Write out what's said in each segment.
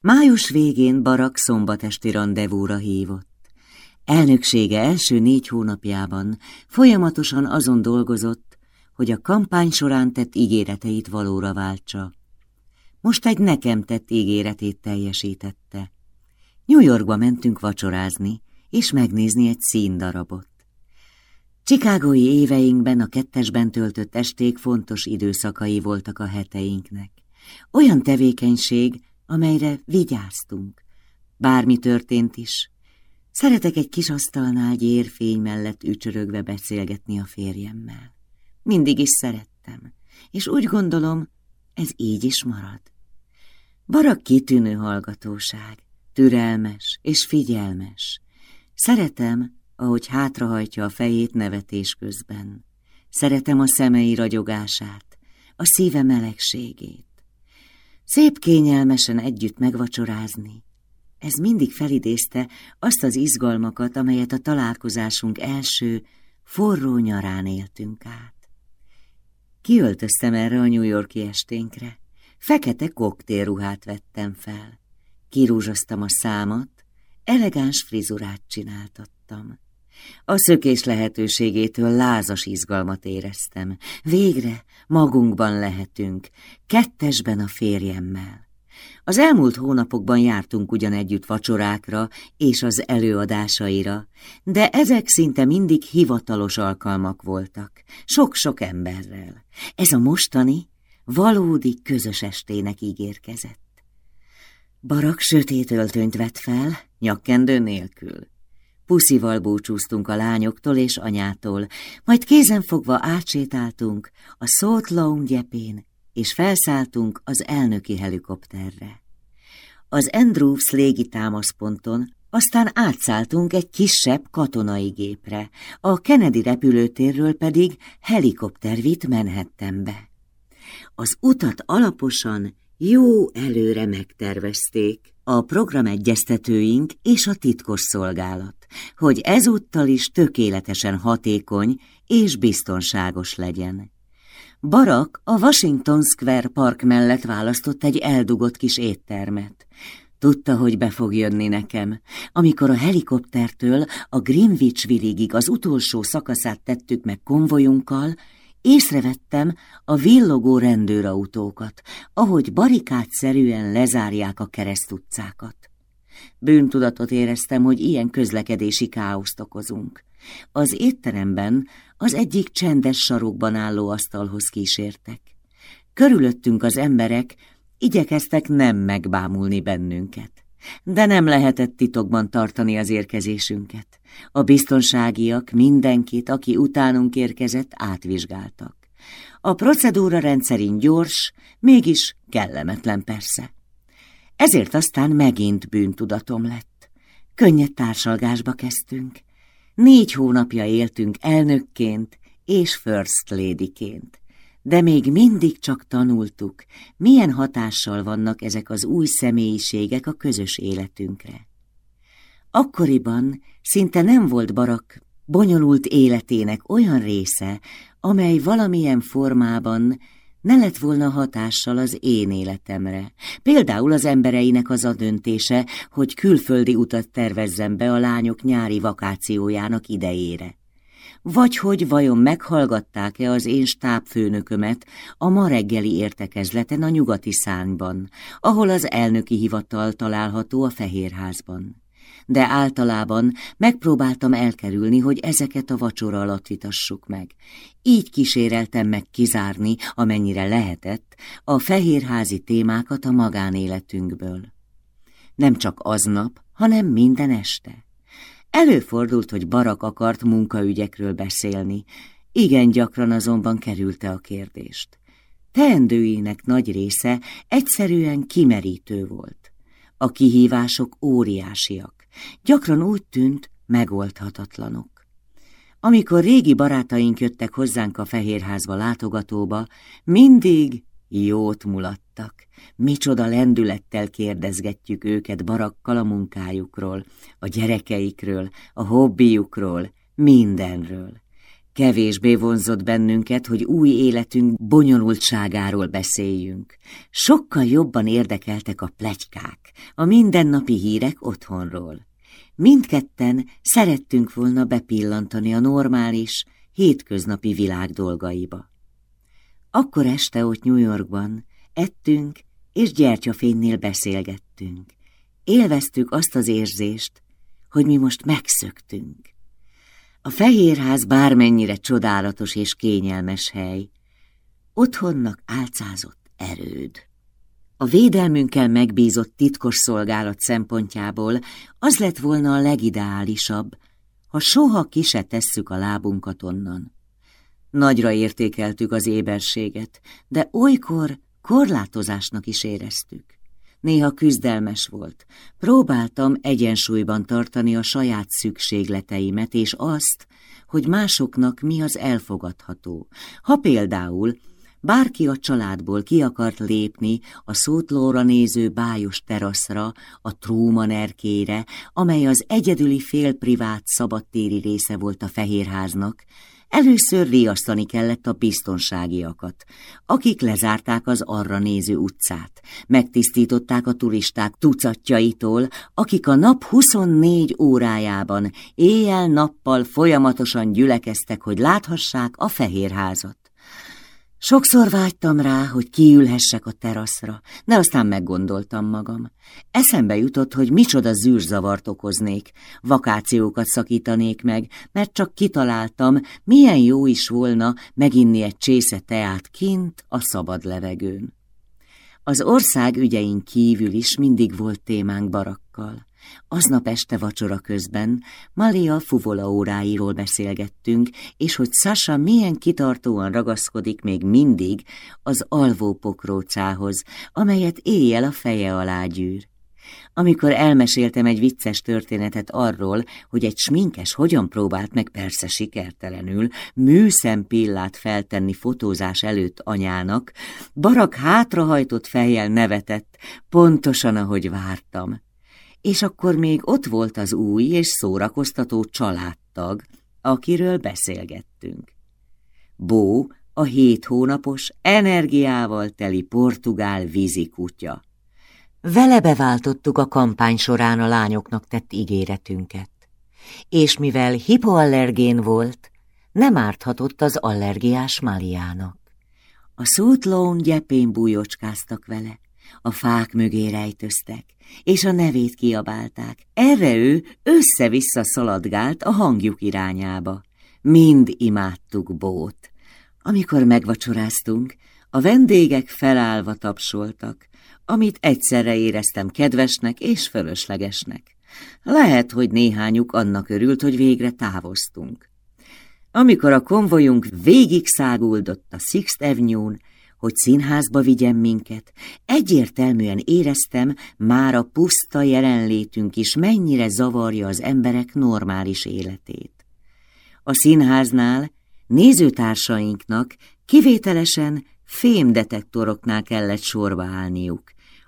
Május végén Barak szombatesti rendezvúra hívott. Elnöksége első négy hónapjában folyamatosan azon dolgozott, hogy a kampány során tett ígéreteit valóra váltsa. Most egy nekem tett ígéretét teljesítette. New Yorkba mentünk vacsorázni, és megnézni egy színdarabot. Csikágói éveinkben a kettesben töltött esték fontos időszakai voltak a heteinknek. Olyan tevékenység, amelyre vigyáztunk. Bármi történt is. Szeretek egy kis asztalnál gyérfény mellett ücsörögve beszélgetni a férjemmel. Mindig is szerettem, és úgy gondolom, ez így is marad. Barak kitűnő hallgatóság, türelmes és figyelmes. Szeretem, ahogy hátrahajtja a fejét nevetés közben. Szeretem a szemei ragyogását, a szíve melegségét. Szép kényelmesen együtt megvacsorázni. Ez mindig felidézte azt az izgalmakat, amelyet a találkozásunk első, forró nyarán éltünk át. Kiöltöztem erre a New Yorki esténkre. Fekete koktélruhát vettem fel. Kirúzsoztam a számat, elegáns frizurát csináltattam. A szökés lehetőségétől lázas izgalmat éreztem. Végre magunkban lehetünk, kettesben a férjemmel. Az elmúlt hónapokban jártunk ugyan együtt vacsorákra és az előadásaira, de ezek szinte mindig hivatalos alkalmak voltak, sok-sok emberrel. Ez a mostani valódi közös estének ígérkezett. Barak sötét öltönyt vett fel, nyakkendő nélkül. Puszival búcsúztunk a lányoktól és anyától, majd kézenfogva átsétáltunk a Salt Lawn gyepén, és felszálltunk az elnöki helikopterre. Az Andrews támaszponton aztán átszálltunk egy kisebb katonai gépre, a Kennedy repülőtérről pedig helikopter vitt Manhattanbe. Az utat alaposan, jó előre megtervezték a programegyeztetőink és a titkos szolgálat, hogy ezúttal is tökéletesen hatékony és biztonságos legyen. Barak a Washington Square Park mellett választott egy eldugott kis éttermet. Tudta, hogy be fog jönni nekem. Amikor a helikoptertől a Greenwich virigig az utolsó szakaszát tettük meg konvojunkkal, Észrevettem a villogó rendőrautókat, ahogy barikádszerűen lezárják a keresztutcákat. Bűntudatot éreztem, hogy ilyen közlekedési káoszt okozunk. Az étteremben az egyik csendes sarokban álló asztalhoz kísértek. Körülöttünk az emberek igyekeztek nem megbámulni bennünket. De nem lehetett titokban tartani az érkezésünket. A biztonságiak mindenkit, aki utánunk érkezett, átvizsgáltak. A procedúra rendszerint gyors, mégis kellemetlen persze. Ezért aztán megint bűntudatom lett. Könnyed társalgásba kezdtünk. Négy hónapja éltünk elnökként és first ladyként de még mindig csak tanultuk, milyen hatással vannak ezek az új személyiségek a közös életünkre. Akkoriban szinte nem volt barak bonyolult életének olyan része, amely valamilyen formában ne lett volna hatással az én életemre. Például az embereinek az a döntése, hogy külföldi utat tervezzem be a lányok nyári vakációjának idejére vagy hogy vajon meghallgatták-e az én stábfőnökömet a ma reggeli értekezleten a nyugati szányban, ahol az elnöki hivatal található a Fehérházban. De általában megpróbáltam elkerülni, hogy ezeket a vacsora alatt vitassuk meg. Így kíséreltem meg kizárni, amennyire lehetett, a fehérházi témákat a magánéletünkből. Nem csak aznap, hanem minden este. Előfordult, hogy Barak akart munkaügyekről beszélni, igen gyakran azonban kerülte a kérdést. Teendőinek nagy része egyszerűen kimerítő volt. A kihívások óriásiak, gyakran úgy tűnt megoldhatatlanok. Amikor régi barátaink jöttek hozzánk a Fehérházba látogatóba, mindig jót mulattak. Micsoda lendülettel kérdezgetjük őket barakkal a munkájukról, a gyerekeikről, a hobbiukról, mindenről. Kevésbé vonzott bennünket, hogy új életünk bonyolultságáról beszéljünk. Sokkal jobban érdekeltek a plegykák, a mindennapi hírek otthonról. Mindketten szerettünk volna bepillantani a normális, hétköznapi világ dolgaiba. Akkor este ott New Yorkban ettünk, és gyertyafénynél beszélgettünk. Élveztük azt az érzést, hogy mi most megszöktünk. A Fehérház bármennyire csodálatos és kényelmes hely, otthonnak álcázott erőd. A védelmünkkel megbízott titkos szolgálat szempontjából az lett volna a legideálisabb, ha soha ki se tesszük a lábunkat onnan. Nagyra értékeltük az éberséget, de olykor korlátozásnak is éreztük. Néha küzdelmes volt. Próbáltam egyensúlyban tartani a saját szükségleteimet, és azt, hogy másoknak mi az elfogadható. Ha például bárki a családból ki akart lépni a szótlóra néző bájos teraszra, a Truman erkére, amely az egyedüli félprivát szabadtéri része volt a Fehérháznak, Először riasztani kellett a biztonságiakat, akik lezárták az arra néző utcát, megtisztították a turisták tucatjaitól, akik a nap 24 órájában éjjel-nappal folyamatosan gyülekeztek, hogy láthassák a fehérházat. Sokszor vágytam rá, hogy kiülhessek a teraszra, de aztán meggondoltam magam. Eszembe jutott, hogy micsoda zűrzavart okoznék, vakációkat szakítanék meg, mert csak kitaláltam, milyen jó is volna meginni egy csésze teát kint a szabad levegőn. Az ország ügyein kívül is mindig volt témánk barakkal. Aznap este vacsora közben Malia fuvola óráiról beszélgettünk, és hogy Sasa milyen kitartóan ragaszkodik még mindig az alvó pokrócához, amelyet éjjel a feje alá gyűr. Amikor elmeséltem egy vicces történetet arról, hogy egy sminkes hogyan próbált meg persze sikertelenül műszempillát feltenni fotózás előtt anyának, Barak hátrahajtott fejjel nevetett, pontosan ahogy vártam és akkor még ott volt az új és szórakoztató családtag, akiről beszélgettünk. Bó, a hét hónapos, energiával teli portugál vízikutya. Vele beváltottuk a kampány során a lányoknak tett ígéretünket, és mivel hipoallergén volt, nem árthatott az allergiás Maliának. A szútlón gyepén bújócskáztak vele, a fák mögé rejtöztek, és a nevét kiabálták. Erre ő össze-vissza szaladgált a hangjuk irányába. Mind imádtuk bót. Amikor megvacsoráztunk, a vendégek felállva tapsoltak, amit egyszerre éreztem kedvesnek és fölöslegesnek. Lehet, hogy néhányuk annak örült, hogy végre távoztunk. Amikor a konvojunk végig száguldott a Sixth Avenue-n, hogy színházba vigyen minket, egyértelműen éreztem, már a puszta jelenlétünk is mennyire zavarja az emberek normális életét. A színháznál nézőtársainknak kivételesen fémdetektoroknál kellett sorba állniuk,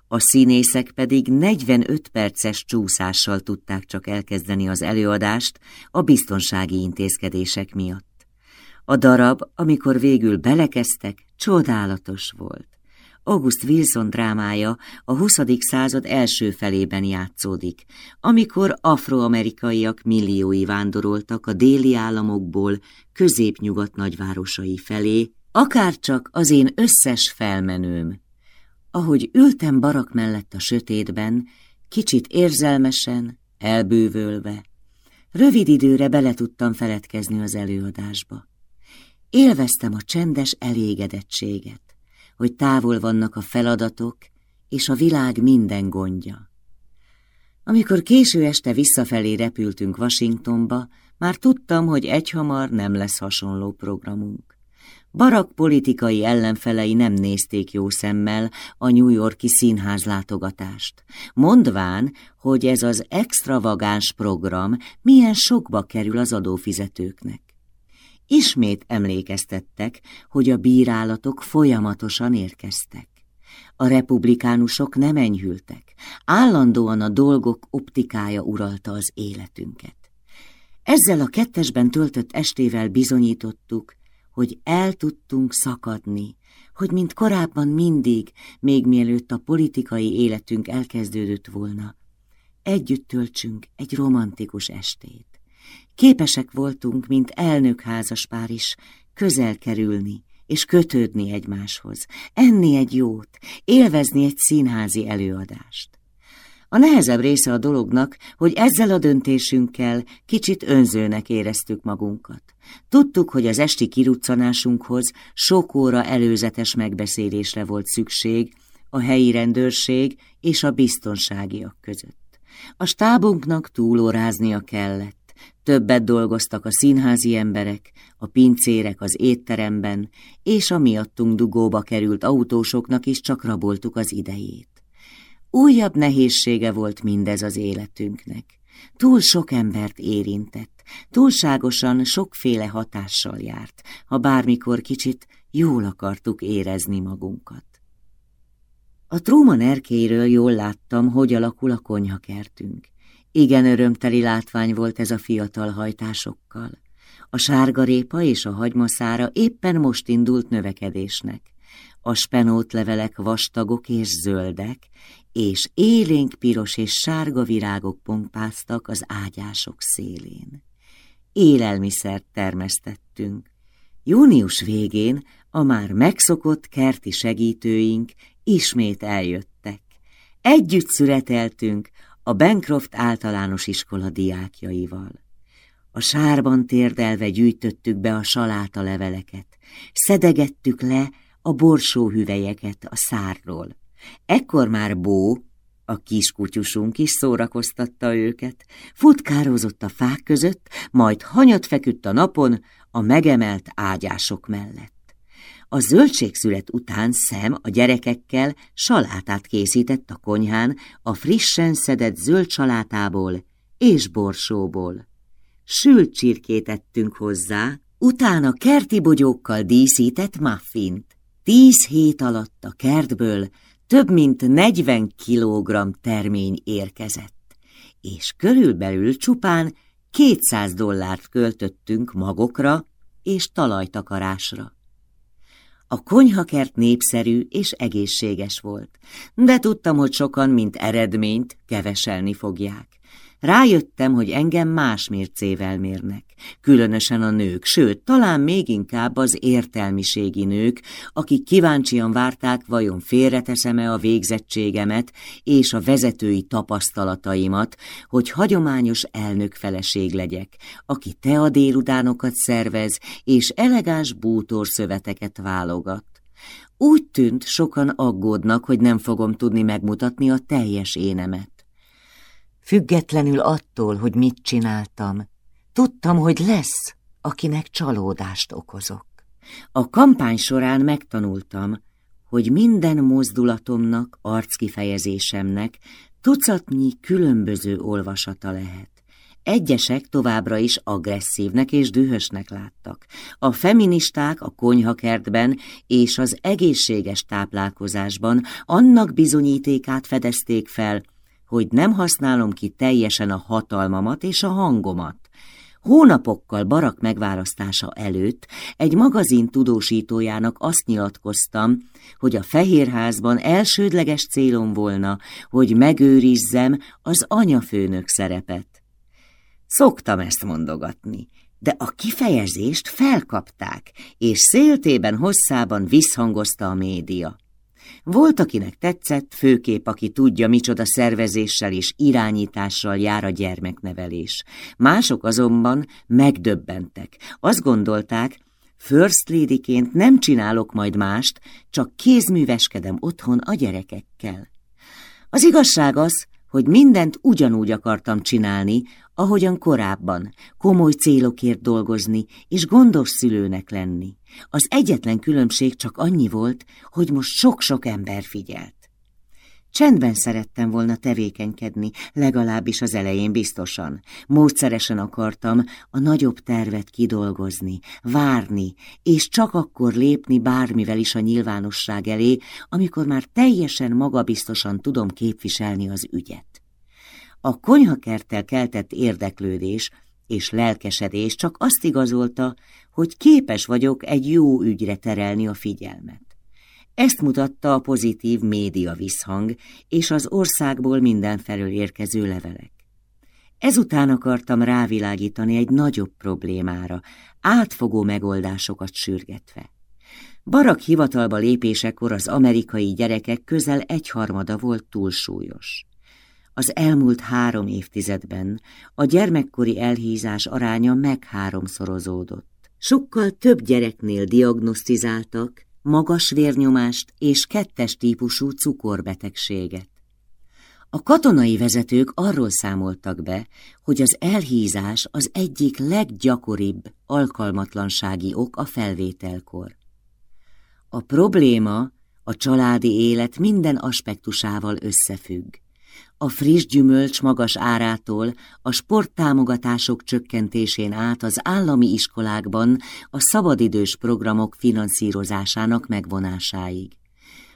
a színészek pedig 45 perces csúszással tudták csak elkezdeni az előadást a biztonsági intézkedések miatt. A darab, amikor végül belekeztek, csodálatos volt. August Wilson drámája a 20. század első felében játszódik, amikor afroamerikaiak milliói vándoroltak a déli államokból középnyugat nagyvárosai felé, akárcsak az én összes felmenőm. Ahogy ültem barak mellett a sötétben, kicsit érzelmesen, elbűvölve, rövid időre bele tudtam feledkezni az előadásba. Élveztem a csendes elégedettséget, hogy távol vannak a feladatok és a világ minden gondja. Amikor késő este visszafelé repültünk Washingtonba, már tudtam, hogy egyhamar nem lesz hasonló programunk. Barak politikai ellenfelei nem nézték jó szemmel a New Yorki színház látogatást, mondván, hogy ez az extravagáns program milyen sokba kerül az adófizetőknek. Ismét emlékeztettek, hogy a bírálatok folyamatosan érkeztek. A republikánusok nem enyhültek, állandóan a dolgok optikája uralta az életünket. Ezzel a kettesben töltött estével bizonyítottuk, hogy el tudtunk szakadni, hogy mint korábban mindig, még mielőtt a politikai életünk elkezdődött volna, együtt töltsünk egy romantikus estét. Képesek voltunk, mint elnökházaspár is, közel kerülni és kötődni egymáshoz, enni egy jót, élvezni egy színházi előadást. A nehezebb része a dolognak, hogy ezzel a döntésünkkel kicsit önzőnek éreztük magunkat. Tudtuk, hogy az esti kiruccanásunkhoz sok óra előzetes megbeszélésre volt szükség a helyi rendőrség és a biztonságiak között. A stábunknak túlóráznia kellett. Többet dolgoztak a színházi emberek, a pincérek az étteremben, és a miattunk dugóba került autósoknak is csak raboltuk az idejét. Újabb nehézsége volt mindez az életünknek. Túl sok embert érintett, túlságosan sokféle hatással járt, ha bármikor kicsit jól akartuk érezni magunkat. A Truman erkéről jól láttam, hogy alakul a konyhakertünk. Igen örömteli látvány volt ez a fiatal hajtásokkal. A sárgarépa és a hagymaszára éppen most indult növekedésnek. A spenótlevelek vastagok és zöldek, és élénk piros és sárga virágok pompáztak az ágyások szélén. Élelmiszert termesztettünk. Június végén a már megszokott kerti segítőink ismét eljöttek. Együtt születeltünk a Bancroft általános iskola diákjaival. A sárban térdelve gyűjtöttük be a saláta leveleket, szedegettük le a borsóhüvelyeket a szárról. Ekkor már Bó, a kiskutyusunk is szórakoztatta őket, futkározott a fák között, majd hanyat feküdt a napon a megemelt ágyások mellett. A zöldségszület után szem a gyerekekkel salátát készített a konyhán a frissen szedett zöld salátából és borsóból. Sült csirkét ettünk hozzá, utána kerti bogyókkal díszített muffint. Tíz hét alatt a kertből több mint 40 kilogramm termény érkezett, és körülbelül csupán 200 dollárt költöttünk magokra és talajtakarásra. A konyhakert népszerű és egészséges volt, de tudtam, hogy sokan, mint eredményt, keveselni fogják. Rájöttem, hogy engem más mércével mérnek, különösen a nők, sőt, talán még inkább az értelmiségi nők, akik kíváncsian várták, vajon félreteszem-e a végzettségemet és a vezetői tapasztalataimat, hogy hagyományos elnökfeleség legyek, aki tea délutánokat szervez és elegáns bútorszöveteket válogat. Úgy tűnt, sokan aggódnak, hogy nem fogom tudni megmutatni a teljes énemet. Függetlenül attól, hogy mit csináltam, tudtam, hogy lesz, akinek csalódást okozok. A kampány során megtanultam, hogy minden mozdulatomnak, arckifejezésemnek tucatnyi különböző olvasata lehet. Egyesek továbbra is agresszívnek és dühösnek láttak. A feministák a konyhakertben és az egészséges táplálkozásban annak bizonyítékát fedezték fel, hogy nem használom ki teljesen a hatalmamat és a hangomat. Hónapokkal Barak megválasztása előtt egy magazin tudósítójának azt nyilatkoztam, hogy a Fehérházban elsődleges célom volna, hogy megőrizzem az anyafőnök szerepet. Szoktam ezt mondogatni, de a kifejezést felkapták, és széltében hosszában visszhangozta a média. Volt, akinek tetszett, főkép, aki tudja, micsoda szervezéssel és irányítással jár a gyermeknevelés. Mások azonban megdöbbentek. Azt gondolták, First Ladyként nem csinálok majd mást, csak kézműveskedem otthon a gyerekekkel. Az igazság az, hogy mindent ugyanúgy akartam csinálni, ahogyan korábban, komoly célokért dolgozni és gondos szülőnek lenni. Az egyetlen különbség csak annyi volt, hogy most sok-sok ember figyelt. Csendben szerettem volna tevékenykedni, legalábbis az elején biztosan. Módszeresen akartam a nagyobb tervet kidolgozni, várni, és csak akkor lépni bármivel is a nyilvánosság elé, amikor már teljesen magabiztosan tudom képviselni az ügyet. A konyhakerttel keltett érdeklődés és lelkesedés csak azt igazolta, hogy képes vagyok egy jó ügyre terelni a figyelmet. Ezt mutatta a pozitív média visszhang és az országból mindenfelől érkező levelek. Ezután akartam rávilágítani egy nagyobb problémára, átfogó megoldásokat sürgetve. Barak hivatalba lépésekor az amerikai gyerekek közel egyharmada volt túlsúlyos. Az elmúlt három évtizedben a gyermekkori elhízás aránya meg háromszorozódott. Sokkal több gyereknél diagnosztizáltak magas vérnyomást és kettes típusú cukorbetegséget. A katonai vezetők arról számoltak be, hogy az elhízás az egyik leggyakoribb alkalmatlansági ok a felvételkor. A probléma a családi élet minden aspektusával összefügg. A friss gyümölcs magas árától, a sporttámogatások csökkentésén át az állami iskolákban a szabadidős programok finanszírozásának megvonásáig.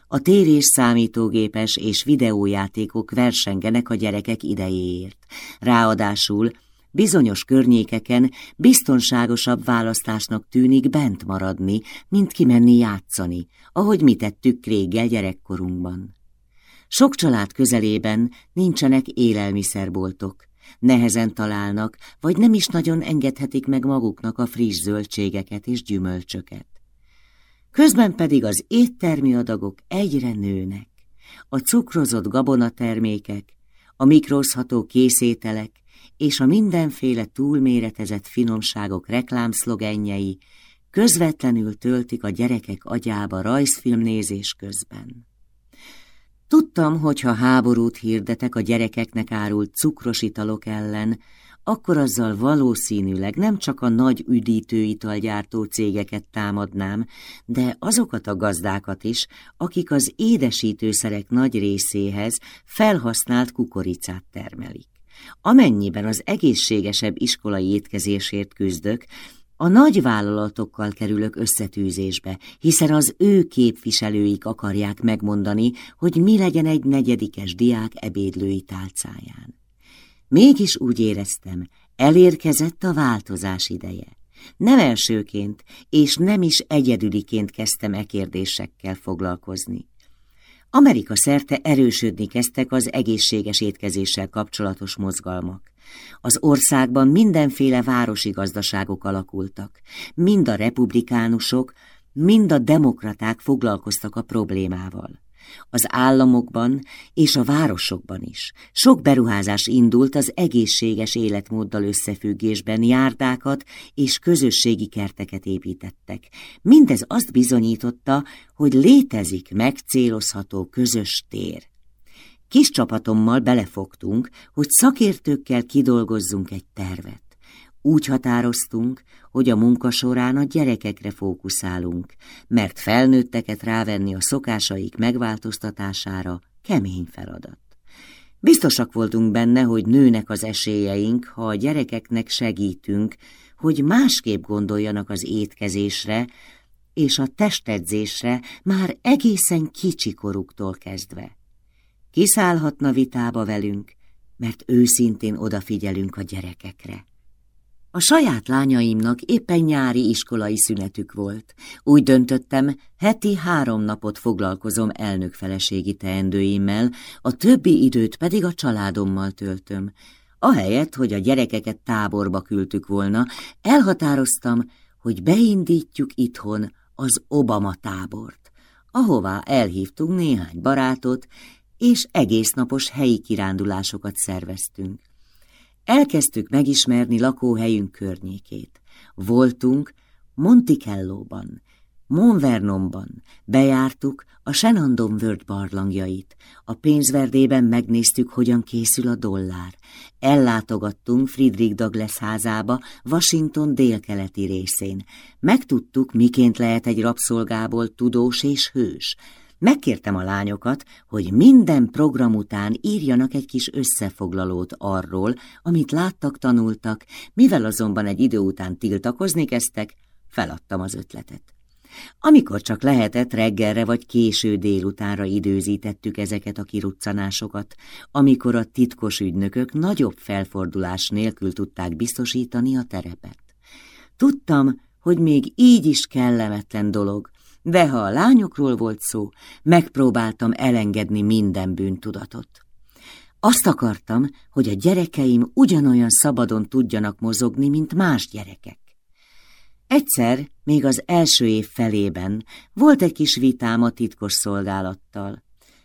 A tévés számítógépes és videójátékok versengenek a gyerekek idejéért. Ráadásul bizonyos környékeken biztonságosabb választásnak tűnik bent maradni, mint kimenni játszani, ahogy mi tettük réggel gyerekkorunkban. Sok család közelében nincsenek élelmiszerboltok, nehezen találnak, vagy nem is nagyon engedhetik meg maguknak a friss zöldségeket és gyümölcsöket. Közben pedig az éttermi adagok egyre nőnek. A cukrozott gabonatermékek, a mikrozható készételek és a mindenféle túlméretezett finomságok reklámszlogenjei közvetlenül töltik a gyerekek agyába rajzfilmnézés közben. Tudtam, hogy ha háborút hirdetek a gyerekeknek árult cukros italok ellen, akkor azzal valószínűleg nem csak a nagy üdítőitalgyártó cégeket támadnám, de azokat a gazdákat is, akik az édesítőszerek nagy részéhez felhasznált kukoricát termelik. Amennyiben az egészségesebb iskolai étkezésért küzdök, a nagy vállalatokkal kerülök összetűzésbe, hiszen az ő képviselőik akarják megmondani, hogy mi legyen egy negyedikes diák ebédlői tálcáján. Mégis úgy éreztem, elérkezett a változás ideje. Nem elsőként, és nem is egyedüliként kezdtem e kérdésekkel foglalkozni. Amerika szerte erősödni kezdtek az egészséges étkezéssel kapcsolatos mozgalmak. Az országban mindenféle városi gazdaságok alakultak. Mind a republikánusok, mind a demokraták foglalkoztak a problémával. Az államokban és a városokban is sok beruházás indult az egészséges életmóddal összefüggésben járdákat és közösségi kerteket építettek. Mindez azt bizonyította, hogy létezik megcélozható közös tér. Kis csapatommal belefogtunk, hogy szakértőkkel kidolgozzunk egy tervet. Úgy határoztunk, hogy a munka során a gyerekekre fókuszálunk, mert felnőtteket rávenni a szokásaik megváltoztatására kemény feladat. Biztosak voltunk benne, hogy nőnek az esélyeink, ha a gyerekeknek segítünk, hogy másképp gondoljanak az étkezésre és a testedzésre már egészen kicsikoruktól kezdve. Kiszállhatna vitába velünk, mert őszintén odafigyelünk a gyerekekre. A saját lányaimnak éppen nyári iskolai szünetük volt. Úgy döntöttem, heti három napot foglalkozom elnökfeleségi teendőimmel, a többi időt pedig a családommal töltöm. Ahelyett, hogy a gyerekeket táborba küldtük volna, elhatároztam, hogy beindítjuk itthon az Obama tábort, ahová elhívtunk néhány barátot, és egésznapos helyi kirándulásokat szerveztünk. Elkezdtük megismerni lakóhelyünk környékét. Voltunk Monticellóban, Monvernonban, bejártuk a Shenandoah World barlangjait, a pénzverdében megnéztük, hogyan készül a dollár. Ellátogattunk Friedrich Douglass házába, Washington délkeleti részén. Megtudtuk, miként lehet egy rabszolgából tudós és hős. Megkértem a lányokat, hogy minden program után írjanak egy kis összefoglalót arról, amit láttak, tanultak, mivel azonban egy idő után tiltakozni kezdtek, feladtam az ötletet. Amikor csak lehetett, reggelre vagy késő délutánra időzítettük ezeket a kiruccanásokat, amikor a titkos ügynökök nagyobb felfordulás nélkül tudták biztosítani a terepet. Tudtam, hogy még így is kellemetlen dolog, de ha a lányokról volt szó, megpróbáltam elengedni minden bűntudatot. Azt akartam, hogy a gyerekeim ugyanolyan szabadon tudjanak mozogni, mint más gyerekek. Egyszer, még az első év felében volt egy kis vitám a titkos szolgálattal.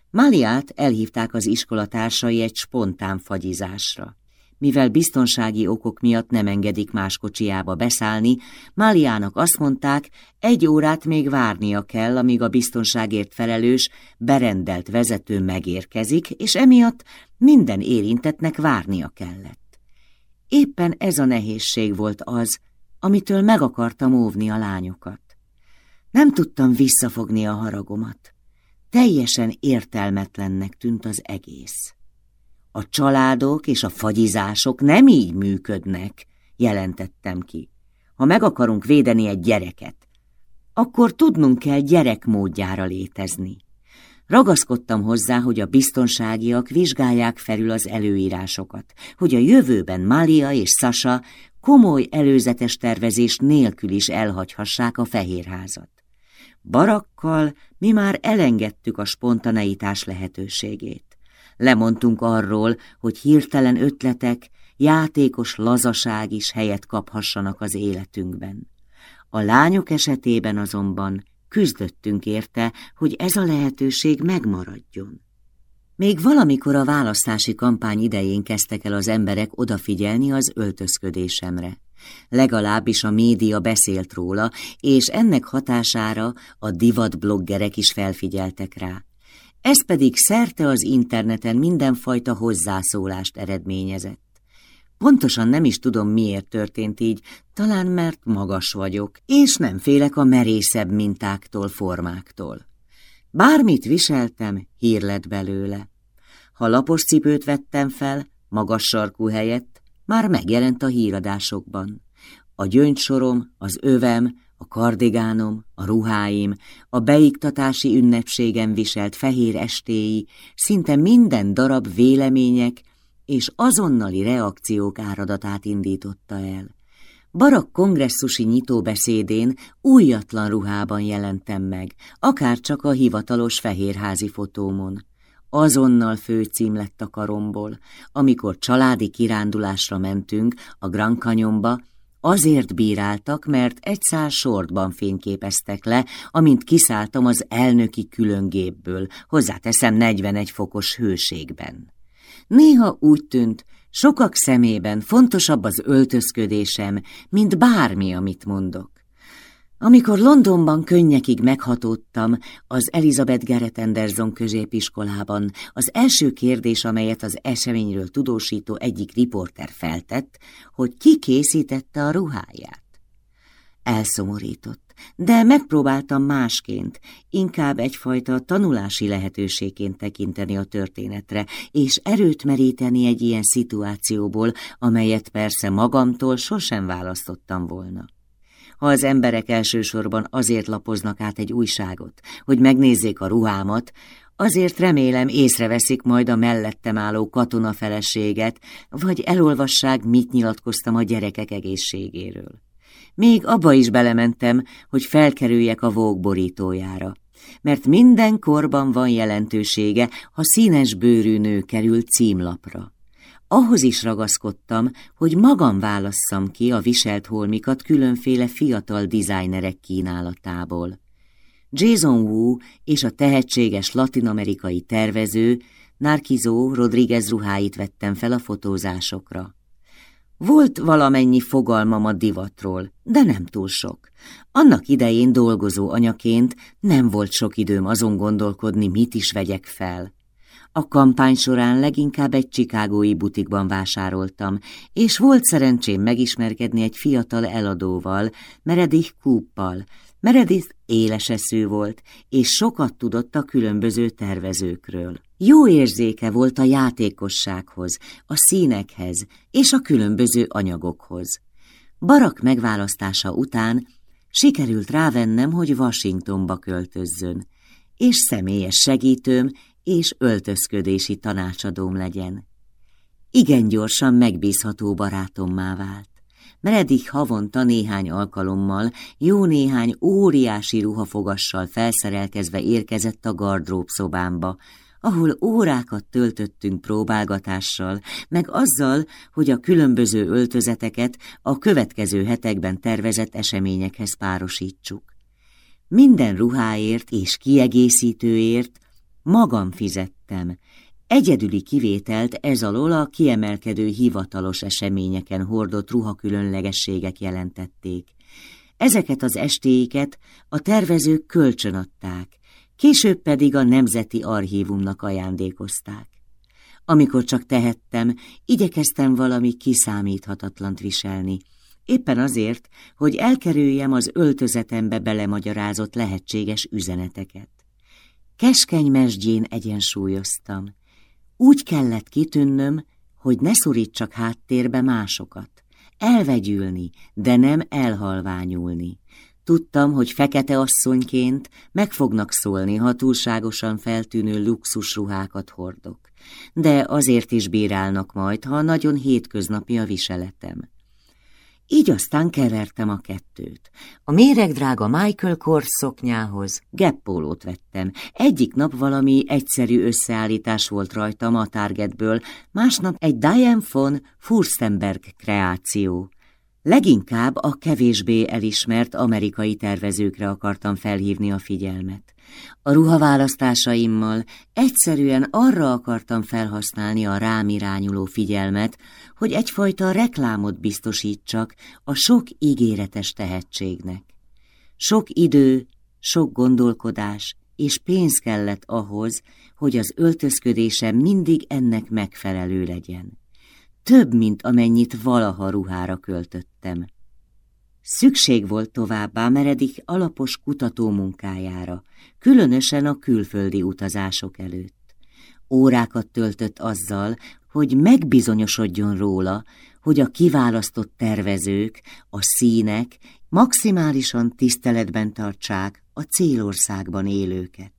Maliát elhívták az iskolatársai egy spontán fagyizásra. Mivel biztonsági okok miatt nem engedik más kocsiába beszállni, Máliának azt mondták, egy órát még várnia kell, amíg a biztonságért felelős, berendelt vezető megérkezik, és emiatt minden érintetnek várnia kellett. Éppen ez a nehézség volt az, amitől meg akartam óvni a lányokat. Nem tudtam visszafogni a haragomat. Teljesen értelmetlennek tűnt az egész. A családok és a fagyizások nem így működnek, jelentettem ki. Ha meg akarunk védeni egy gyereket, akkor tudnunk kell gyerek módjára létezni. Ragaszkodtam hozzá, hogy a biztonságiak vizsgálják felül az előírásokat, hogy a jövőben Mália és Sasa komoly előzetes tervezés nélkül is elhagyhassák a fehérházat. Barakkal mi már elengedtük a spontaneitás lehetőségét. Lemondtunk arról, hogy hirtelen ötletek, játékos lazaság is helyet kaphassanak az életünkben. A lányok esetében azonban küzdöttünk érte, hogy ez a lehetőség megmaradjon. Még valamikor a választási kampány idején kezdtek el az emberek odafigyelni az öltözködésemre. Legalábbis a média beszélt róla, és ennek hatására a divatbloggerek is felfigyeltek rá. Ez pedig szerte az interneten mindenfajta hozzászólást eredményezett. Pontosan nem is tudom, miért történt így, talán mert magas vagyok, és nem félek a merészebb mintáktól, formáktól. Bármit viseltem, hír lett belőle. Ha lapos cipőt vettem fel, magas sarkú helyett, már megjelent a híradásokban. A gyöngysorom, az övem, a kardigánom, a ruháim, a beiktatási ünnepségen viselt fehér estéi, szinte minden darab vélemények és azonnali reakciók áradatát indította el. Barak kongresszusi nyitóbeszédén újatlan ruhában jelentem meg, akár csak a hivatalos fehérházi fotómon. Azonnal főcím lett a karomból, amikor családi kirándulásra mentünk a Grand Canyonba, Azért bíráltak, mert egy szál sortban fényképeztek le, amint kiszálltam az elnöki különgépből, hozzáteszem 41 fokos hőségben. Néha úgy tűnt, sokak szemében fontosabb az öltözködésem, mint bármi, amit mondok. Amikor Londonban könnyekig meghatódtam az Elizabeth Garrett Anderson középiskolában, az első kérdés, amelyet az eseményről tudósító egyik riporter feltett, hogy ki készítette a ruháját. Elszomorított, de megpróbáltam másként, inkább egyfajta tanulási lehetőségként tekinteni a történetre, és erőt meríteni egy ilyen szituációból, amelyet persze magamtól sosem választottam volna. Ha az emberek elsősorban azért lapoznak át egy újságot, hogy megnézzék a ruhámat, azért remélem észreveszik majd a mellettem álló katona feleséget, vagy elolvassák, mit nyilatkoztam a gyerekek egészségéről. Még abba is belementem, hogy felkerüljek a vók borítójára, mert minden korban van jelentősége, ha színes bőrű nő kerül címlapra. Ahhoz is ragaszkodtam, hogy magam válasszam ki a viselt holmikat különféle fiatal dizájnerek kínálatából. Jason Wu és a tehetséges latinamerikai tervező Narciso Rodriguez ruháit vettem fel a fotózásokra. Volt valamennyi fogalmam a divatról, de nem túl sok. Annak idején dolgozó anyaként nem volt sok időm azon gondolkodni, mit is vegyek fel. A kampány során leginkább egy csikágói butikban vásároltam, és volt szerencsém megismerkedni egy fiatal eladóval, Meredith Kúppal. Meredith éles eszű volt, és sokat tudott a különböző tervezőkről. Jó érzéke volt a játékossághoz, a színekhez és a különböző anyagokhoz. Barak megválasztása után Sikerült rávennem, hogy Washingtonba költözzön, és személyes segítőm és öltözködési tanácsadóm legyen. Igen gyorsan megbízható barátommá vált. Meredith havonta néhány alkalommal, jó néhány óriási ruhafogassal felszerelkezve érkezett a gardrób szobámba, ahol órákat töltöttünk próbálgatással, meg azzal, hogy a különböző öltözeteket a következő hetekben tervezett eseményekhez párosítsuk. Minden ruháért és kiegészítőért magam fizettem, Egyedüli kivételt ez alól a kiemelkedő hivatalos eseményeken hordott ruhakülönlegességek jelentették. Ezeket az estéiket a tervezők kölcsönadták, később pedig a Nemzeti Archívumnak ajándékozták. Amikor csak tehettem, igyekeztem valami kiszámíthatatlant viselni, éppen azért, hogy elkerüljem az öltözetembe belemagyarázott lehetséges üzeneteket. Keskeny mesdjén egyensúlyoztam, úgy kellett kitűnnöm, hogy ne szorítsak háttérbe másokat. Elvegyülni, de nem elhalványulni. Tudtam, hogy fekete asszonyként meg fognak szólni, ha túlságosan feltűnő luxusruhákat hordok. De azért is bírálnak majd, ha nagyon hétköznapi a viseletem. Így aztán kevertem a kettőt. A méregdrága Michael Kors szoknyához geppólót vettem. Egyik nap valami egyszerű összeállítás volt rajtam a Targetből, másnap egy Diane von Furstenberg kreáció. Leginkább a kevésbé elismert amerikai tervezőkre akartam felhívni a figyelmet. A ruhaválasztásaimmal egyszerűen arra akartam felhasználni a rám irányuló figyelmet, hogy egyfajta reklámot biztosítsak a sok ígéretes tehetségnek. Sok idő, sok gondolkodás és pénz kellett ahhoz, hogy az öltözködésem mindig ennek megfelelő legyen. Több, mint amennyit valaha ruhára költöttem. Szükség volt továbbá Meredik alapos kutató munkájára, különösen a külföldi utazások előtt. Órákat töltött azzal, hogy megbizonyosodjon róla, hogy a kiválasztott tervezők, a színek maximálisan tiszteletben tartsák a célországban élőket.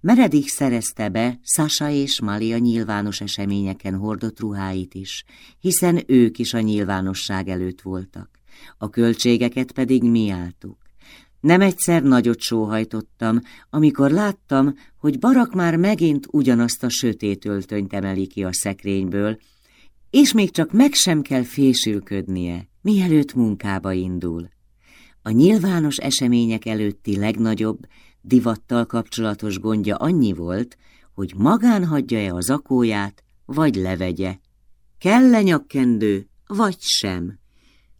Meredik szerezte be Sasa és Malia nyilvános eseményeken hordott ruháit is, hiszen ők is a nyilvánosság előtt voltak, a költségeket pedig mi álltuk. Nem egyszer nagyot sóhajtottam, amikor láttam, hogy Barak már megint ugyanazt a sötét öltönyt emeli ki a szekrényből, és még csak meg sem kell fésülködnie, mielőtt munkába indul. A nyilvános események előtti legnagyobb, divattal kapcsolatos gondja annyi volt, hogy magán hagyja-e az akóját, vagy levegye. Kell-e nyakkendő, vagy sem?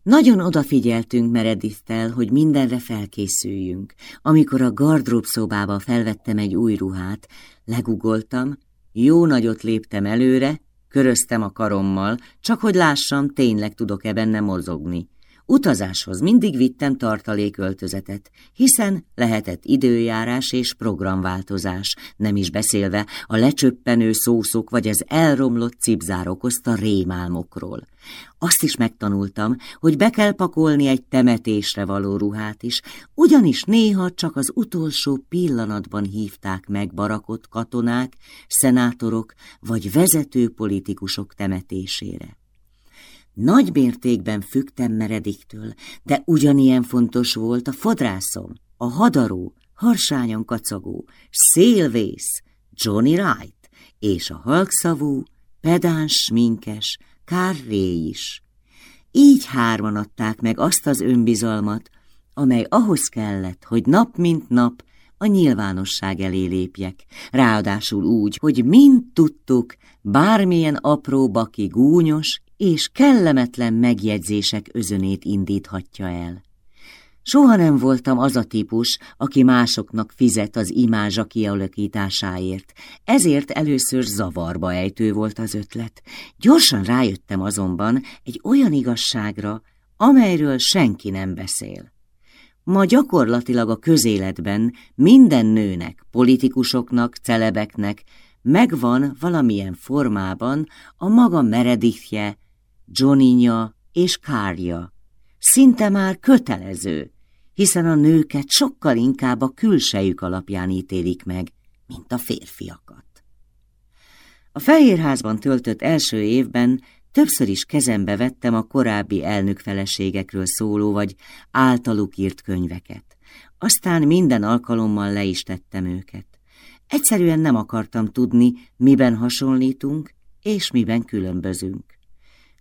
Nagyon odafigyeltünk Meredithtel, hogy mindenre felkészüljünk. Amikor a gardrób szobába felvettem egy új ruhát, legugoltam, jó nagyot léptem előre, köröztem a karommal, csak hogy lássam, tényleg tudok-e benne mozogni. Utazáshoz mindig vittem tartaléköltözetet, hiszen lehetett időjárás és programváltozás, nem is beszélve a lecsöppenő szószok vagy az elromlott cipzár okozta rémálmokról. Azt is megtanultam, hogy be kell pakolni egy temetésre való ruhát is, ugyanis néha csak az utolsó pillanatban hívták meg barakott katonák, szenátorok vagy vezető politikusok temetésére. Nagy mértékben fügtem merediktől, de ugyanilyen fontos volt a fodrászom, a hadaró, harsányan kacagó, szélvész, Johnny Wright és a halkszavú, pedáns, sminkes, Ray is. Így hárman adták meg azt az önbizalmat, amely ahhoz kellett, hogy nap mint nap a nyilvánosság elé lépjek, ráadásul úgy, hogy mind tudtuk, bármilyen apró baki gúnyos és kellemetlen megjegyzések özönét indíthatja el. Soha nem voltam az a típus, aki másoknak fizet az imázsa kialakításáért, ezért először zavarba ejtő volt az ötlet. Gyorsan rájöttem azonban egy olyan igazságra, amelyről senki nem beszél. Ma gyakorlatilag a közéletben minden nőnek, politikusoknak, celebeknek megvan valamilyen formában a maga Meredithje, Johninja és Kárja. Szinte már kötelező, hiszen a nőket sokkal inkább a külsejük alapján ítélik meg, mint a férfiakat. A Fehérházban töltött első évben többször is kezembe vettem a korábbi elnökfeleségekről szóló vagy általuk írt könyveket. Aztán minden alkalommal le is tettem őket. Egyszerűen nem akartam tudni, miben hasonlítunk, és miben különbözünk.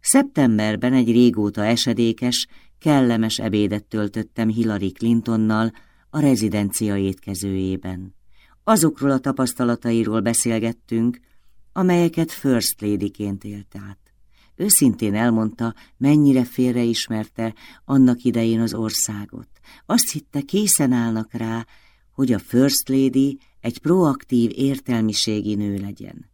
Szeptemberben egy régóta esedékes, kellemes ebédet töltöttem Hillary Clintonnal a rezidencia étkezőjében. Azokról a tapasztalatairól beszélgettünk, amelyeket First Ladyként élt át. Őszintén elmondta, mennyire félreismerte annak idején az országot. Azt hitte, készen állnak rá, hogy a First Lady egy proaktív értelmiségi nő legyen.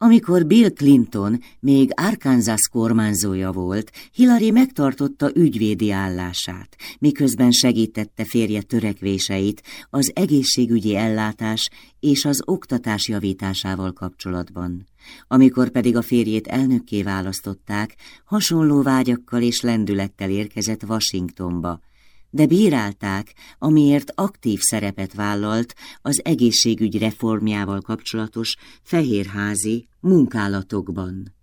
Amikor Bill Clinton még Arkansas kormányzója volt, Hillary megtartotta ügyvédi állását, miközben segítette férje törekvéseit az egészségügyi ellátás és az oktatás javításával kapcsolatban. Amikor pedig a férjét elnökké választották, hasonló vágyakkal és lendülettel érkezett Washingtonba, de bírálták, amiért aktív szerepet vállalt az egészségügy reformjával kapcsolatos fehérházi munkálatokban.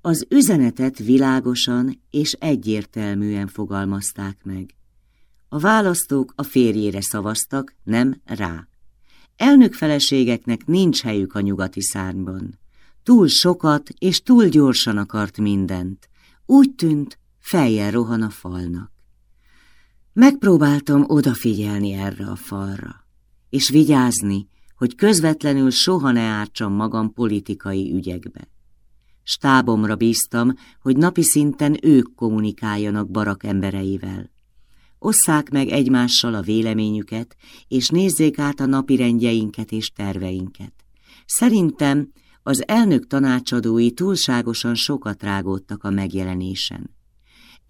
Az üzenetet világosan és egyértelműen fogalmazták meg. A választók a férjére szavaztak, nem rá. Elnök feleségeknek nincs helyük a nyugati szárnyban. Túl sokat és túl gyorsan akart mindent. Úgy tűnt, fejjel rohan a falnak. Megpróbáltam odafigyelni erre a falra, és vigyázni, hogy közvetlenül soha ne ártsam magam politikai ügyekbe. Stábomra bíztam, hogy napi szinten ők kommunikáljanak barak embereivel. Osszák meg egymással a véleményüket, és nézzék át a napi rendjeinket és terveinket. Szerintem az elnök tanácsadói túlságosan sokat rágódtak a megjelenésen.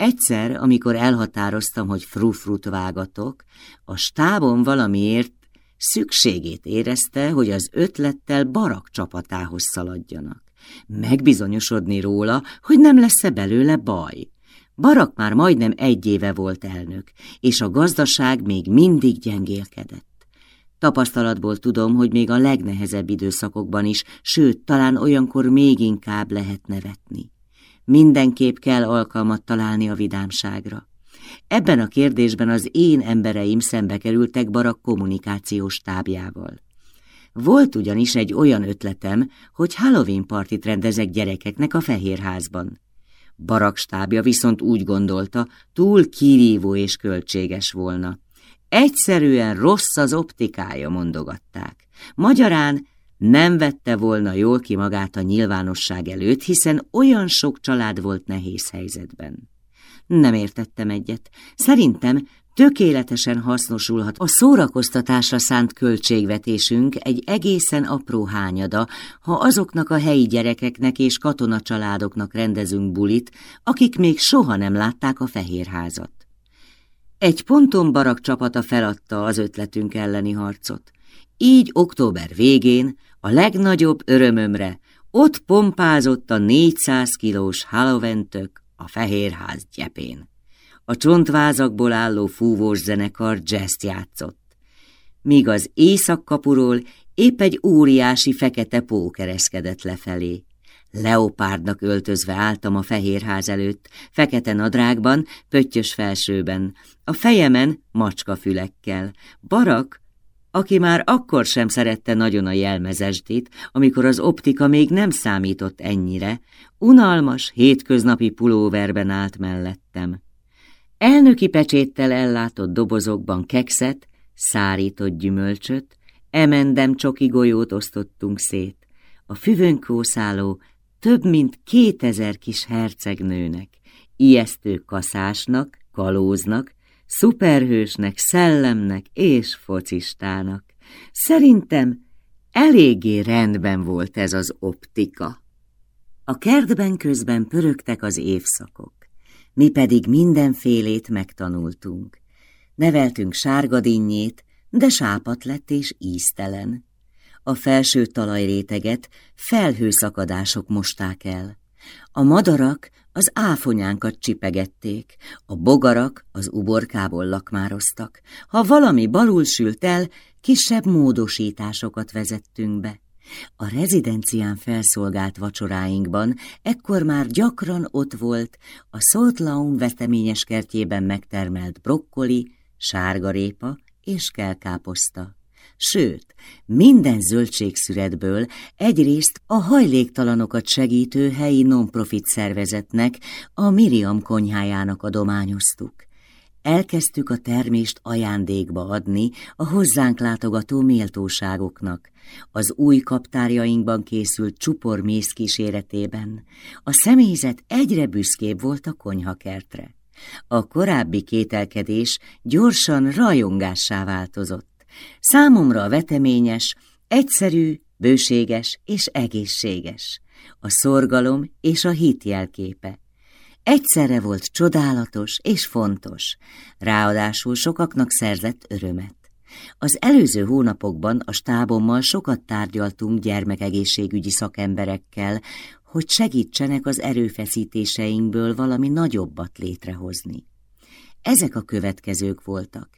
Egyszer, amikor elhatároztam, hogy frufrut vágatok, a stábom valamiért szükségét érezte, hogy az ötlettel barak csapatához szaladjanak. Megbizonyosodni róla, hogy nem lesz-e belőle baj. Barak már majdnem egy éve volt elnök, és a gazdaság még mindig gyengélkedett. Tapasztalatból tudom, hogy még a legnehezebb időszakokban is, sőt, talán olyankor még inkább lehet nevetni. Mindenképp kell alkalmat találni a vidámságra. Ebben a kérdésben az én embereim szembe kerültek Barak kommunikációs tábjával. Volt ugyanis egy olyan ötletem, hogy Halloween partit rendezek gyerekeknek a Fehérházban. Barak stábja viszont úgy gondolta, túl kirívó és költséges volna. Egyszerűen rossz az optikája, mondogatták. Magyarán nem vette volna jól ki magát a nyilvánosság előtt, hiszen olyan sok család volt nehéz helyzetben. Nem értettem egyet. Szerintem tökéletesen hasznosulhat a szórakoztatásra szánt költségvetésünk egy egészen apró hányada, ha azoknak a helyi gyerekeknek és katonacsaládoknak rendezünk bulit, akik még soha nem látták a fehérházat. Egy ponton barak csapata feladta az ötletünk elleni harcot. Így október végén a legnagyobb örömömre ott pompázott a 400 kilós haloventök a Fehérház gyepén. A csontvázakból álló fúvós zenekar jazz játszott, míg az éjszakkapuról épp egy óriási fekete pó kereszkedett lefelé. Leopárdnak öltözve álltam a fehérház előtt, fekete nadrágban, pöttyös felsőben, a fejemen macskafülekkel. Barak aki már akkor sem szerette nagyon a jelmezesdét, amikor az optika még nem számított ennyire, unalmas, hétköznapi pulóverben állt mellettem. Elnöki pecséttel ellátott dobozokban kekszet, szárított gyümölcsöt, emendem csoki golyót osztottunk szét. A füvön kószáló több mint kétezer kis hercegnőnek, ijesztő kaszásnak, kalóznak, szuperhősnek, szellemnek és focistának. Szerintem eléggé rendben volt ez az optika. A kertben közben pörögtek az évszakok, mi pedig mindenfélét megtanultunk. Neveltünk sárgadinnyét, de sápat lett és íztelen. A felső talajréteget felhőszakadások mosták el. A madarak az áfonyánkat csipegették, a bogarak az uborkából lakmároztak. Ha valami balul sült el, kisebb módosításokat vezettünk be. A rezidencián felszolgált vacsoráinkban ekkor már gyakran ott volt a Salt Lawn veteményes kertjében megtermelt brokkoli, sárgarépa és kelkáposzta. Sőt, minden zöldségszüretből egyrészt a hajléktalanokat segítő helyi non-profit szervezetnek, a Miriam konyhájának adományoztuk. Elkezdtük a termést ajándékba adni a hozzánk látogató méltóságoknak, az új kaptárjainkban készült csupor mész kíséretében. A személyzet egyre büszkébb volt a konyhakertre. A korábbi kételkedés gyorsan rajongássá változott. Számomra a veteményes, egyszerű, bőséges és egészséges, a szorgalom és a hit jelképe. Egyszerre volt csodálatos és fontos, ráadásul sokaknak szerzett örömet. Az előző hónapokban a stábommal sokat tárgyaltunk gyermekegészségügyi szakemberekkel, hogy segítsenek az erőfeszítéseinkből valami nagyobbat létrehozni. Ezek a következők voltak.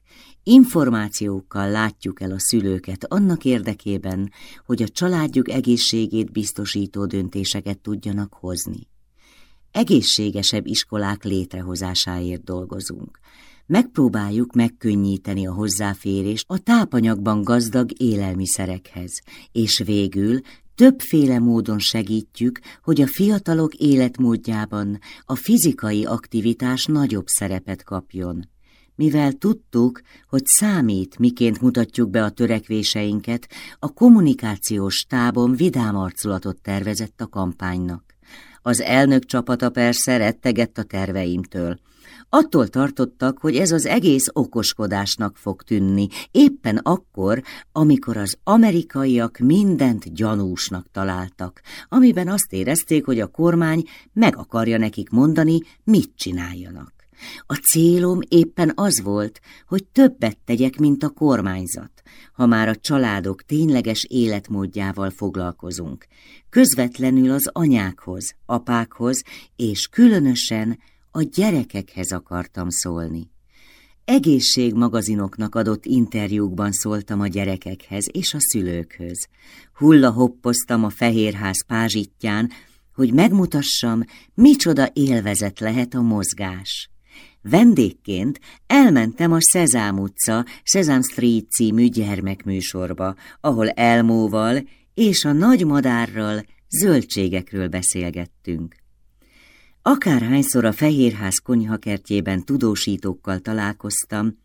Információkkal látjuk el a szülőket annak érdekében, hogy a családjuk egészségét biztosító döntéseket tudjanak hozni. Egészségesebb iskolák létrehozásáért dolgozunk. Megpróbáljuk megkönnyíteni a hozzáférést a tápanyagban gazdag élelmiszerekhez, és végül többféle módon segítjük, hogy a fiatalok életmódjában a fizikai aktivitás nagyobb szerepet kapjon. Mivel tudtuk, hogy számít, miként mutatjuk be a törekvéseinket, a kommunikációs stábon vidám arculatot tervezett a kampánynak. Az elnök csapata persze rettegett a terveimtől. Attól tartottak, hogy ez az egész okoskodásnak fog tűnni, éppen akkor, amikor az amerikaiak mindent gyanúsnak találtak, amiben azt érezték, hogy a kormány meg akarja nekik mondani, mit csináljanak. A célom éppen az volt, hogy többet tegyek, mint a kormányzat, ha már a családok tényleges életmódjával foglalkozunk, közvetlenül az anyákhoz, apákhoz, és különösen a gyerekekhez akartam szólni. Egészségmagazinoknak adott interjúkban szóltam a gyerekekhez és a szülőkhöz. Hulla hoppoztam a Fehérház pázsitján, hogy megmutassam, micsoda élvezet lehet a mozgás. Vendégként elmentem a Szezám utca, Szezám Street című gyermekműsorba, ahol Elmóval és a nagy madárral zöldségekről beszélgettünk. Akárhányszor a Fehérház konyhakertjében tudósítókkal találkoztam,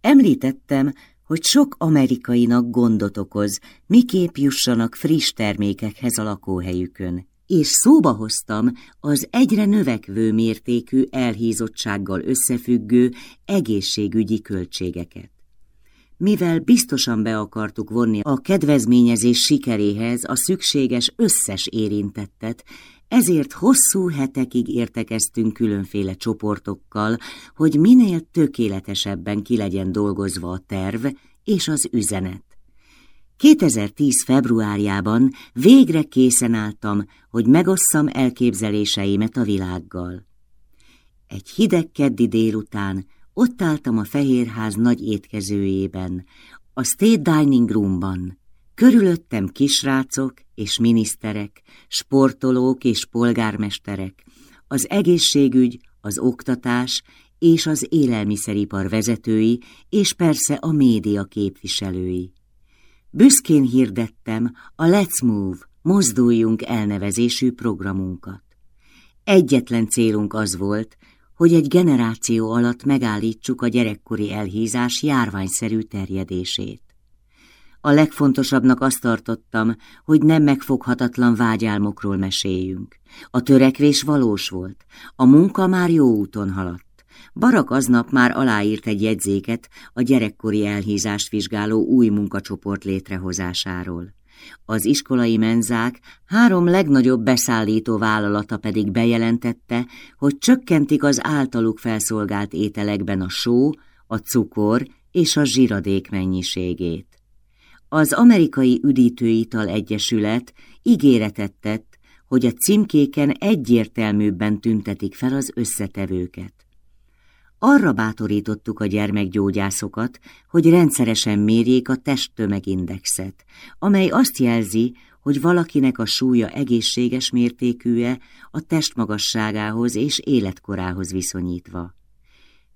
említettem, hogy sok amerikainak gondot okoz, miképp jussanak friss termékekhez a lakóhelyükön és szóba hoztam az egyre növekvő mértékű elhízottsággal összefüggő egészségügyi költségeket. Mivel biztosan be akartuk vonni a kedvezményezés sikeréhez a szükséges összes érintettet, ezért hosszú hetekig értekeztünk különféle csoportokkal, hogy minél tökéletesebben ki legyen dolgozva a terv és az üzenet. 2010. februárjában végre készen álltam, hogy megosszam elképzeléseimet a világgal. Egy hideg keddi délután ott álltam a Fehérház nagy étkezőjében, a State Dining Roomban. Körülöttem kisrácok és miniszterek, sportolók és polgármesterek, az egészségügy, az oktatás és az élelmiszeripar vezetői, és persze a média képviselői. Büszkén hirdettem a Let's Move, mozduljunk elnevezésű programunkat. Egyetlen célunk az volt, hogy egy generáció alatt megállítsuk a gyerekkori elhízás járványszerű terjedését. A legfontosabbnak azt tartottam, hogy nem megfoghatatlan vágyálmokról meséljünk. A törekvés valós volt, a munka már jó úton haladt. Barak aznap már aláírt egy jegyzéket a gyerekkori elhízást vizsgáló új munkacsoport létrehozásáról. Az iskolai menzák három legnagyobb beszállító vállalata pedig bejelentette, hogy csökkentik az általuk felszolgált ételekben a só, a cukor és a zsiradék mennyiségét. Az amerikai üdítőital egyesület ígéretet tett, hogy a címkéken egyértelműbben tüntetik fel az összetevőket. Arra bátorítottuk a gyermekgyógyászokat, hogy rendszeresen mérjék a testtömegindexet, amely azt jelzi, hogy valakinek a súlya egészséges mértékűe a testmagasságához és életkorához viszonyítva.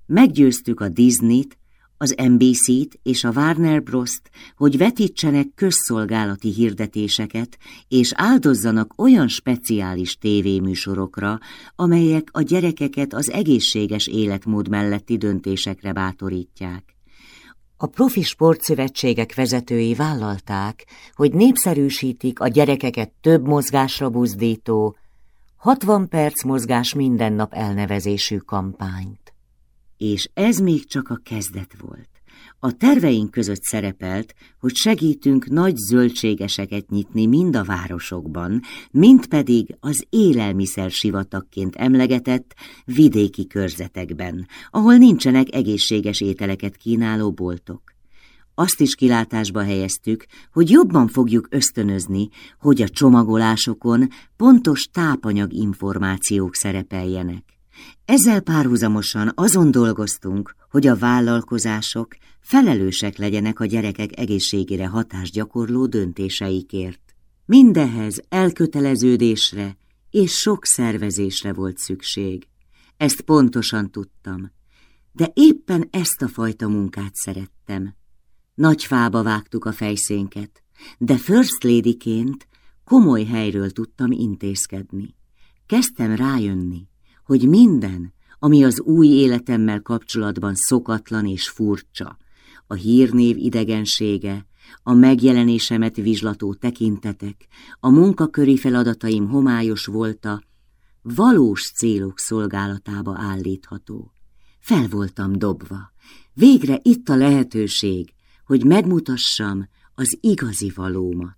Meggyőztük a Disney-t, az NBC-t és a Warner Bros-t, hogy vetítsenek közszolgálati hirdetéseket, és áldozzanak olyan speciális tévéműsorokra, amelyek a gyerekeket az egészséges életmód melletti döntésekre bátorítják. A profi sportszövetségek vezetői vállalták, hogy népszerűsítik a gyerekeket több mozgásra buzdító, 60 perc mozgás minden nap elnevezésű kampányt. És ez még csak a kezdet volt. A terveink között szerepelt, hogy segítünk nagy zöldségeseket nyitni mind a városokban, mind pedig az élelmiszer sivatagként emlegetett vidéki körzetekben, ahol nincsenek egészséges ételeket kínáló boltok. Azt is kilátásba helyeztük, hogy jobban fogjuk ösztönözni, hogy a csomagolásokon pontos tápanyag információk szerepeljenek. Ezzel párhuzamosan azon dolgoztunk, hogy a vállalkozások felelősek legyenek a gyerekek egészségére hatást gyakorló döntéseikért. Mindehez elköteleződésre és sok szervezésre volt szükség. Ezt pontosan tudtam, de éppen ezt a fajta munkát szerettem. Nagy fába vágtuk a fejszénket, de First Ladyként komoly helyről tudtam intézkedni. Kezdtem rájönni, hogy minden, ami az új életemmel kapcsolatban szokatlan és furcsa, a hírnév idegensége, a megjelenésemet vizslató tekintetek, a munkaköri feladataim homályos volta, valós célok szolgálatába állítható. Fel voltam dobva. Végre itt a lehetőség, hogy megmutassam az igazi valómat.